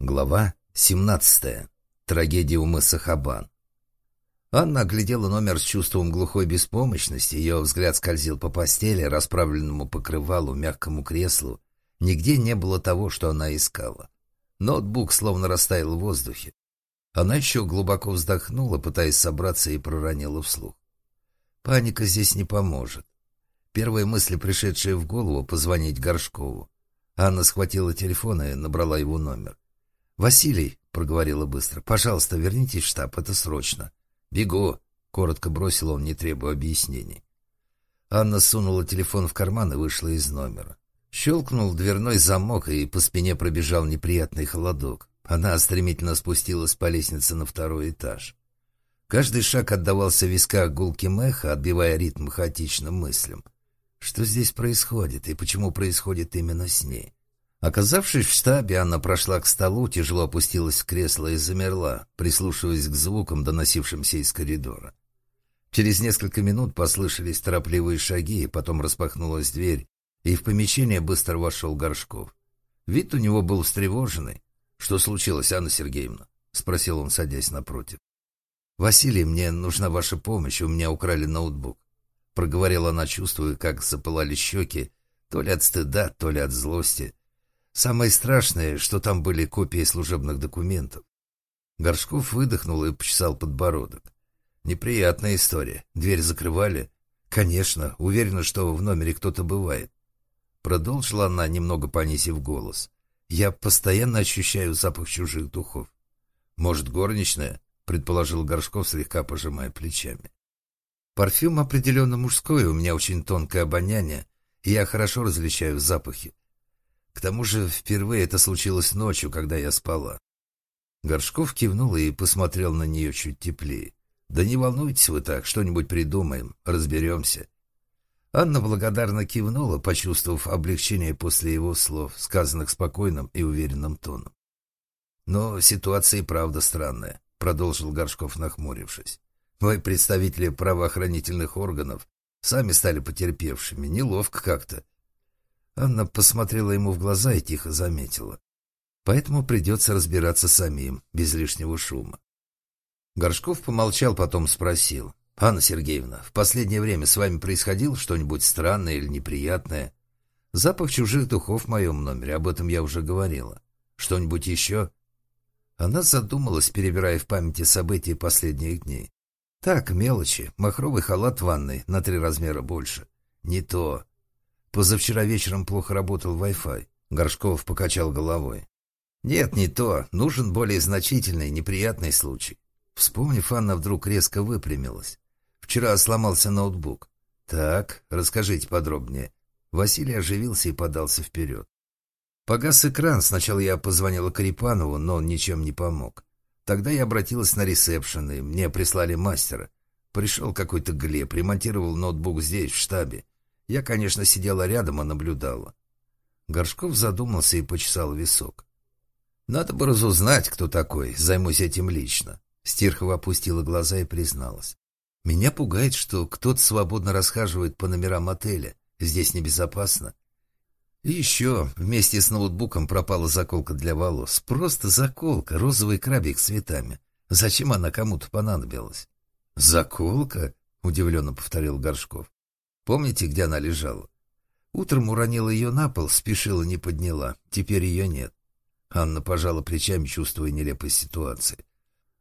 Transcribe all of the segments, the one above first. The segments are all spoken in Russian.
Глава 17. Трагедия у мыса Хабан. Анна оглядела номер с чувством глухой беспомощности. Ее взгляд скользил по постели, расправленному покрывалу, мягкому креслу. Нигде не было того, что она искала. Ноутбук словно растаял в воздухе. Она еще глубоко вздохнула, пытаясь собраться, и проронила вслух. Паника здесь не поможет. Первая мысль, пришедшая в голову, позвонить Горшкову. Анна схватила телефон и набрала его номер. «Василий», — проговорила быстро, — «пожалуйста, вернитесь в штаб, это срочно». «Бегу», — коротко бросил он, не требуя объяснений. Анна сунула телефон в карман и вышла из номера. Щелкнул дверной замок, и по спине пробежал неприятный холодок. Она стремительно спустилась по лестнице на второй этаж. Каждый шаг отдавался в висках гулким эхо, отбивая ритм хаотичным мыслям. Что здесь происходит, и почему происходит именно с ней? Оказавшись в штабе, Анна прошла к столу, тяжело опустилась в кресло и замерла, прислушиваясь к звукам, доносившимся из коридора. Через несколько минут послышались торопливые шаги, потом распахнулась дверь, и в помещение быстро вошел Горшков. Вид у него был встревоженный. «Что случилось, Анна Сергеевна?» — спросил он, садясь напротив. «Василий, мне нужна ваша помощь, у меня украли ноутбук», — проговорила она, чувствуя, как запылали щеки, то ли от стыда, то ли от злости. Самое страшное, что там были копии служебных документов. Горшков выдохнул и почесал подбородок. Неприятная история. Дверь закрывали. Конечно, уверена, что в номере кто-то бывает. Продолжила она, немного понизив голос. Я постоянно ощущаю запах чужих духов. Может, горничная? Предположил Горшков, слегка пожимая плечами. Парфюм определенно мужской, у меня очень тонкое обоняние, и я хорошо различаю запахи. К тому же впервые это случилось ночью, когда я спала. Горшков кивнул и посмотрел на нее чуть теплее. «Да не волнуйтесь вы так, что-нибудь придумаем, разберемся». Анна благодарно кивнула, почувствовав облегчение после его слов, сказанных спокойным и уверенным тоном. «Но ситуация и правда странная», — продолжил Горшков, нахмурившись. «Вы, представители правоохранительных органов, сами стали потерпевшими. Неловко как-то. Анна посмотрела ему в глаза и тихо заметила. Поэтому придется разбираться самим, без лишнего шума. Горшков помолчал, потом спросил. «Анна Сергеевна, в последнее время с вами происходило что-нибудь странное или неприятное? Запах чужих духов в моем номере, об этом я уже говорила. Что-нибудь еще?» Она задумалась, перебирая в памяти события последних дней. «Так, мелочи. Махровый халат в ванной, на три размера больше. Не то. Позавчера вечером плохо работал Wi-Fi. Горшков покачал головой. Нет, не то. Нужен более значительный, неприятный случай. Вспомнив, Анна вдруг резко выпрямилась. Вчера сломался ноутбук. Так, расскажите подробнее. Василий оживился и подался вперед. Погас экран. Сначала я позвонила Карипанову, но он ничем не помог. Тогда я обратилась на ресепшн, и мне прислали мастера. Пришел какой-то Глеб, ремонтировал ноутбук здесь, в штабе. Я, конечно, сидела рядом и наблюдала. Горшков задумался и почесал висок. «Надо бы разузнать, кто такой, займусь этим лично». Стерхова опустила глаза и призналась. «Меня пугает, что кто-то свободно расхаживает по номерам отеля. Здесь небезопасно. И еще вместе с ноутбуком пропала заколка для волос. Просто заколка, розовый крабик с цветами. Зачем она кому-то понадобилась?» «Заколка?» — удивленно повторил Горшков. Помните, где она лежала? Утром уронила ее на пол, спешила, не подняла. Теперь ее нет. Анна пожала плечами, чувствуя нелепость ситуации.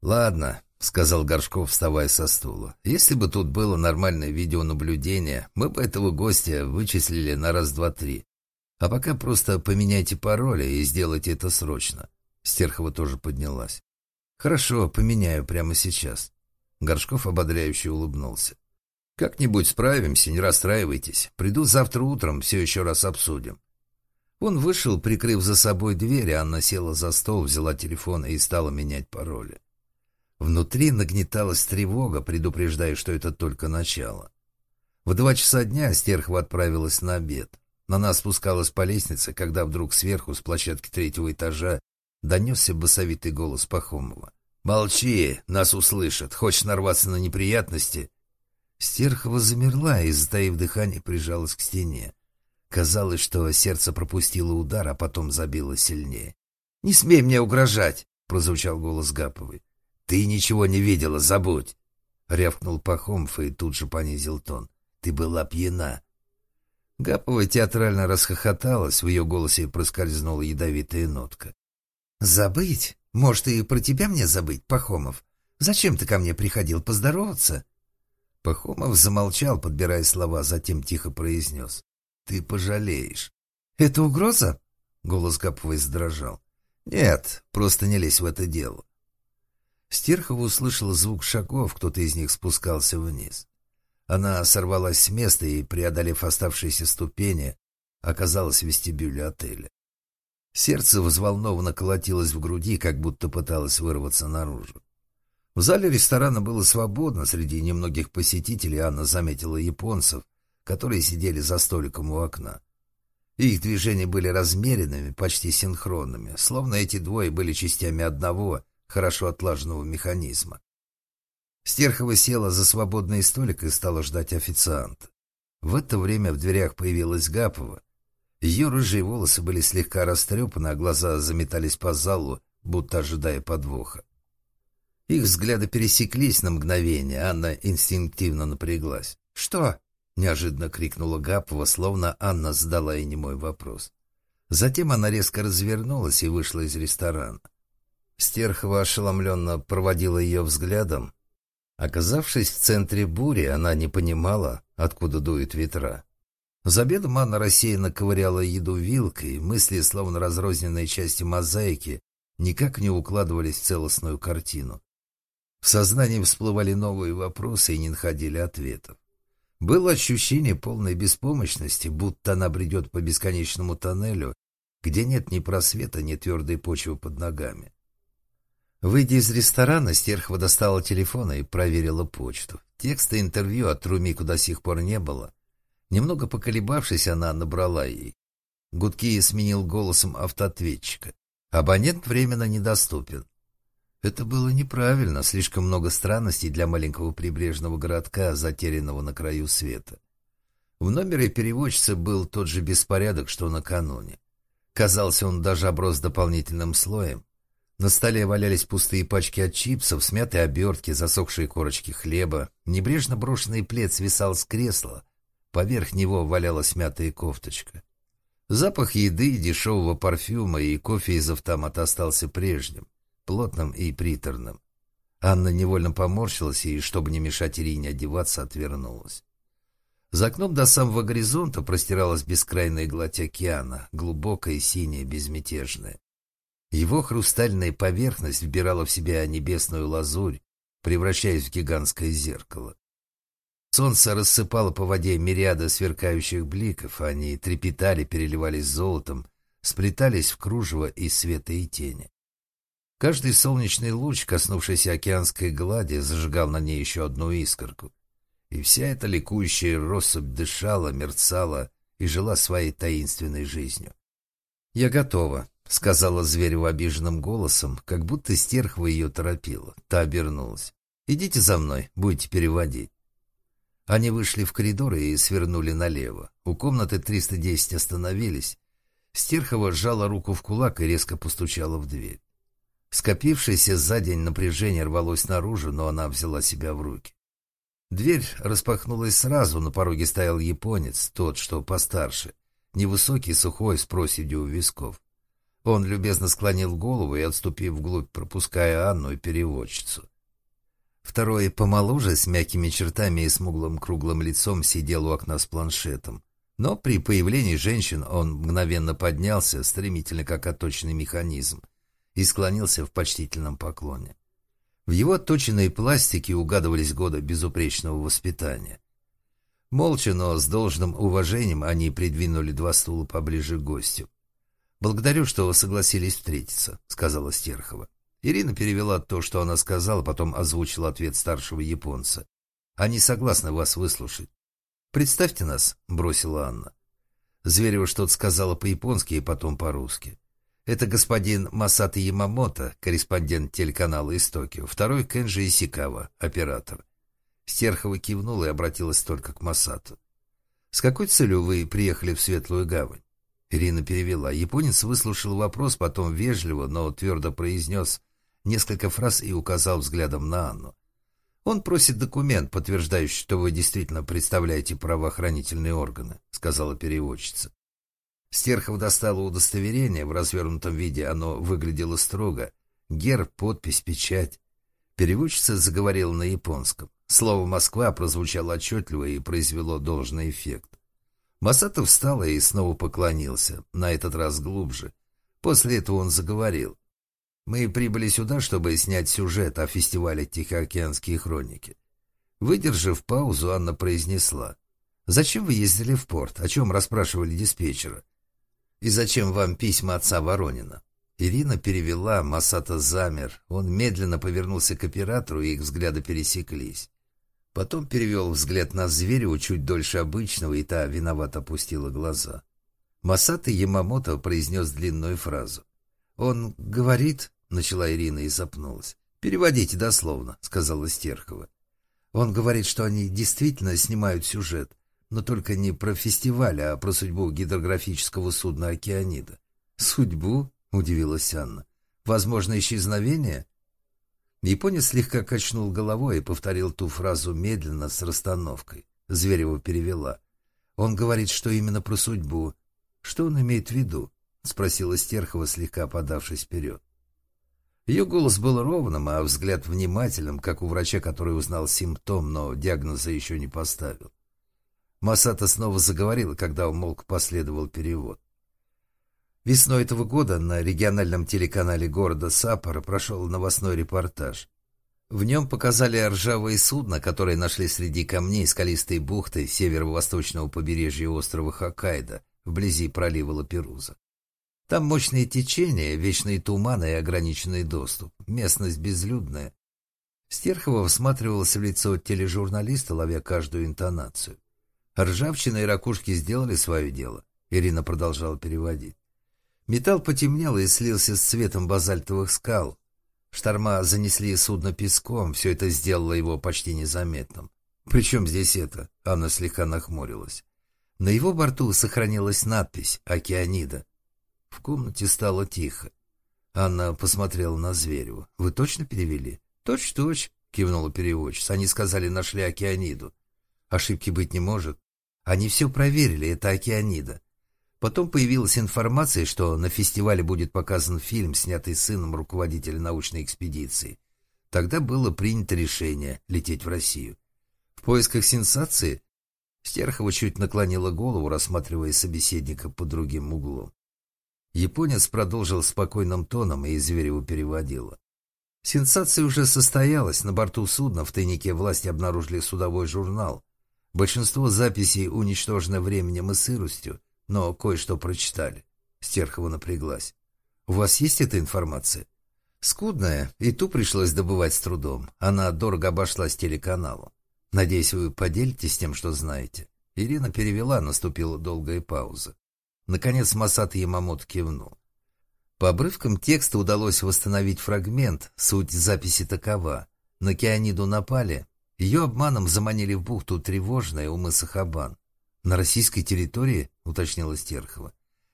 «Ладно», — сказал Горшков, вставая со стула. «Если бы тут было нормальное видеонаблюдение, мы бы этого гостя вычислили на раз-два-три. А пока просто поменяйте пароли и сделайте это срочно». Стерхова тоже поднялась. «Хорошо, поменяю прямо сейчас». Горшков ободряюще улыбнулся. «Как-нибудь справимся, не расстраивайтесь. Приду завтра утром, все еще раз обсудим». Он вышел, прикрыв за собой дверь, а Анна села за стол, взяла телефон и стала менять пароли. Внутри нагнеталась тревога, предупреждая, что это только начало. В два часа дня Стерхова отправилась на обед. Она спускалась по лестнице, когда вдруг сверху, с площадки третьего этажа, донесся басовитый голос Пахомова. «Молчи, нас услышат. Хочешь нарваться на неприятности? Стерхова замерла и, затаив дыхание, прижалась к стене. Казалось, что сердце пропустило удар, а потом забило сильнее. «Не смей мне угрожать!» — прозвучал голос Гаповой. «Ты ничего не видела, забудь!» — рявкнул Пахомов и тут же понизил тон. «Ты была пьяна!» Гапова театрально расхохоталась, в ее голосе проскользнула ядовитая нотка. «Забыть? Может, и про тебя мне забыть, Пахомов? Зачем ты ко мне приходил поздороваться?» Пахомов замолчал, подбирая слова, затем тихо произнес. «Ты пожалеешь». «Это угроза?» — голос Гаповой задрожал. «Нет, просто не лезь в это дело». Стерхова услышала звук шагов, кто-то из них спускался вниз. Она сорвалась с места и, преодолев оставшиеся ступени, оказалась в вестибюле отеля. Сердце взволнованно колотилось в груди, как будто пыталось вырваться наружу. В зале ресторана было свободно, среди немногих посетителей Анна заметила японцев, которые сидели за столиком у окна. Их движения были размеренными, почти синхронными, словно эти двое были частями одного, хорошо отлаженного механизма. Стерхова села за свободный столик и стала ждать официанта. В это время в дверях появилась Гапова. Ее рыжие волосы были слегка растрепаны, а глаза заметались по залу, будто ожидая подвоха. Их взгляды пересеклись на мгновение, Анна инстинктивно напряглась. «Что?» — неожиданно крикнула Гапова, словно Анна задала ей немой вопрос. Затем она резко развернулась и вышла из ресторана. Стерхова ошеломленно проводила ее взглядом. Оказавшись в центре бури, она не понимала, откуда дуют ветра. За обедом Анна рассеянно ковыряла еду вилкой, мысли, словно разрозненные части мозаики, никак не укладывались в целостную картину. В сознании всплывали новые вопросы и не находили ответов. Было ощущение полной беспомощности, будто она бредет по бесконечному тоннелю, где нет ни просвета, ни твердой почвы под ногами. Выйдя из ресторана, Стерхова достала телефон и проверила почту. Текста интервью от Румику до сих пор не было. Немного поколебавшись, она набрала ей. Гудки сменил голосом автоответчика. Абонент временно недоступен. Это было неправильно, слишком много странностей для маленького прибрежного городка, затерянного на краю света. В номере переводчицы был тот же беспорядок, что накануне. Казалось, он даже оброс дополнительным слоем. На столе валялись пустые пачки от чипсов, смятые обертки, засохшие корочки хлеба. Небрежно брошенный плед свисал с кресла. Поверх него валялась мятая кофточка. Запах еды, дешевого парфюма и кофе из автомата остался прежним плотным и приторным. Анна невольно поморщилась и, чтобы не мешать Ирине одеваться, отвернулась. За окном до самого горизонта простиралась бескрайная гладь океана, глубокая, синяя, безмятежная. Его хрустальная поверхность вбирала в себя небесную лазурь, превращаясь в гигантское зеркало. Солнце рассыпало по воде мириады сверкающих бликов, они трепетали, переливались золотом, сплетались в кружево из света и тени. Каждый солнечный луч, коснувшийся океанской глади, зажигал на ней еще одну искорку. И вся эта ликующая россыпь дышала, мерцала и жила своей таинственной жизнью. «Я готова», — сказала Зверева обиженным голосом, как будто стерхва ее торопила. Та обернулась. «Идите за мной, будете переводить». Они вышли в коридор и свернули налево. У комнаты 310 остановились. Стерхова сжала руку в кулак и резко постучала в дверь. Скопившееся за день напряжение рвалось наружу, но она взяла себя в руки. Дверь распахнулась сразу, на пороге стоял японец, тот, что постарше, невысокий, сухой, с проседью у висков. Он любезно склонил голову и, отступив вглубь, пропуская Анну и переводчицу. Второй, помоложе, с мягкими чертами и смуглым круглым лицом, сидел у окна с планшетом. Но при появлении женщин он мгновенно поднялся, стремительно, как отточенный механизм, и склонился в почтительном поклоне. В его отточенной пластике угадывались годы безупречного воспитания. Молча, но с должным уважением они придвинули два стула поближе к гостю. «Благодарю, что вы согласились встретиться», — сказала Стерхова. Ирина перевела то, что она сказала, потом озвучила ответ старшего японца. «Они согласны вас выслушать». «Представьте нас», — бросила Анна. Зверева что-то сказала по-японски и потом по-русски. Это господин Масата Ямамото, корреспондент телеканала из Токио, второй Кенджи Исикава, оператор. Стерхова кивнула и обратилась только к Масату. «С какой целью вы приехали в Светлую Гавань?» Ирина перевела. Японец выслушал вопрос, потом вежливо, но твердо произнес несколько фраз и указал взглядом на Анну. «Он просит документ, подтверждающий, что вы действительно представляете правоохранительные органы», — сказала переводчица. Стерхов достала удостоверение в развернутом виде, оно выглядело строго. Герб, подпись, печать. Переводчица заговорила на японском. Слово «Москва» прозвучало отчетливо и произвело должный эффект. Масатов встал и снова поклонился, на этот раз глубже. После этого он заговорил. «Мы прибыли сюда, чтобы снять сюжет о фестивале «Тихоокеанские хроники». Выдержав паузу, Анна произнесла. «Зачем вы ездили в порт? О чем расспрашивали диспетчера? И зачем вам письма отца Воронина?» Ирина перевела, Масата замер. Он медленно повернулся к оператору, и их взгляды пересеклись. Потом перевел взгляд на Звереву чуть дольше обычного, и та виновато опустила глаза. Масата Ямамото произнес длинную фразу. «Он говорит...» — начала Ирина и запнулась. «Переводите дословно», — сказала Стерхова. «Он говорит, что они действительно снимают сюжет, но только не про фестиваль, а про судьбу гидрографического судна «Океанида». «Судьбу?» — удивилась Анна. «Возможно, исчезновение?» Японец слегка качнул головой и повторил ту фразу медленно, с расстановкой. Зверева перевела. Он говорит, что именно про судьбу. Что он имеет в виду? Спросила Стерхова, слегка подавшись вперед. Ее голос был ровным, а взгляд внимательным, как у врача, который узнал симптом, но диагноза еще не поставил. Масата снова заговорила, когда умолк последовал перевод. Весной этого года на региональном телеканале города Саппоро прошел новостной репортаж. В нем показали ржавые судна, которые нашли среди камней скалистой бухты северо-восточного побережья острова Хоккайдо, вблизи пролива Лаперуза. Там мощные течения, вечные туманы и ограниченный доступ. Местность безлюдная. Стерхова всматривалась в лицо тележурналиста, ловя каждую интонацию. Ржавчина и ракушки сделали свое дело. Ирина продолжала переводить. Металл потемнел и слился с цветом базальтовых скал. Шторма занесли судно песком, все это сделало его почти незаметным. «Причем здесь это?» — Анна слегка нахмурилась. На его борту сохранилась надпись «Океанида». В комнате стало тихо. Анна посмотрела на Зверева. «Вы точно перевели?» «Точь-точь», — кивнула переводчица. «Они сказали, нашли океаниду». «Ошибки быть не может». «Они все проверили, это океанида. Потом появилась информация, что на фестивале будет показан фильм, снятый сыном руководителя научной экспедиции. Тогда было принято решение лететь в Россию. В поисках сенсации Стерхова чуть наклонила голову, рассматривая собеседника под другим углом. Японец продолжил спокойным тоном, и Зверева переводила. Сенсация уже состоялась. На борту судна в тайнике власти обнаружили судовой журнал. Большинство записей уничтожено временем и сыростью, но кое-что прочитали. Стерхова напряглась. «У вас есть эта информация?» «Скудная, и ту пришлось добывать с трудом. Она дорого обошлась телеканалу. Надеюсь, вы поделитесь тем, что знаете». Ирина перевела, наступила долгая пауза. Наконец Масат Ямамото кивнул. По обрывкам текста удалось восстановить фрагмент, суть записи такова. На Кианиду напали, ее обманом заманили в бухту тревожная у мыса Хабан. «На российской территории?» — уточнила Стерхова.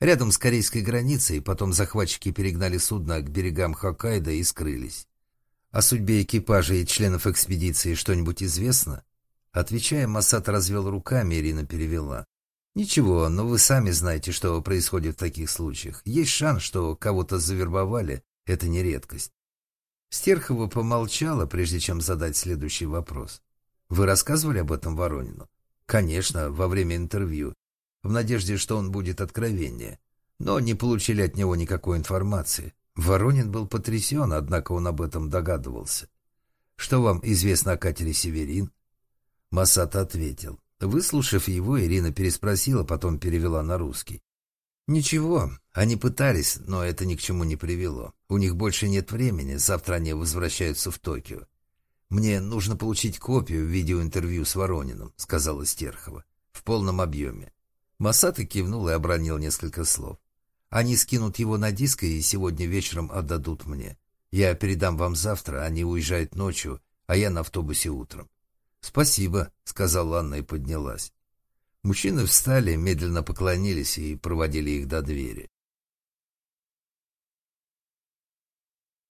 «Рядом с корейской границей, потом захватчики перегнали судно к берегам Хоккайдо и скрылись. О судьбе экипажа и членов экспедиции что-нибудь известно?» Отвечая, Масад развел руками, Ирина перевела. «Ничего, но вы сами знаете, что происходит в таких случаях. Есть шанс, что кого-то завербовали. Это не редкость». Стерхова помолчала, прежде чем задать следующий вопрос. «Вы рассказывали об этом Воронину?» Конечно, во время интервью, в надежде, что он будет откровеннее. Но не получили от него никакой информации. Воронин был потрясен, однако он об этом догадывался. «Что вам известно о катере «Северин»?» Масата ответил. Выслушав его, Ирина переспросила, потом перевела на русский. «Ничего, они пытались, но это ни к чему не привело. У них больше нет времени, завтра они возвращаются в Токио. «Мне нужно получить копию видеоинтервью с Ворониным», — сказала Стерхова. «В полном объеме». Масата кивнул и обронил несколько слов. «Они скинут его на диск и сегодня вечером отдадут мне. Я передам вам завтра, они уезжают ночью, а я на автобусе утром». «Спасибо», — сказала Анна и поднялась. Мужчины встали, медленно поклонились и проводили их до двери.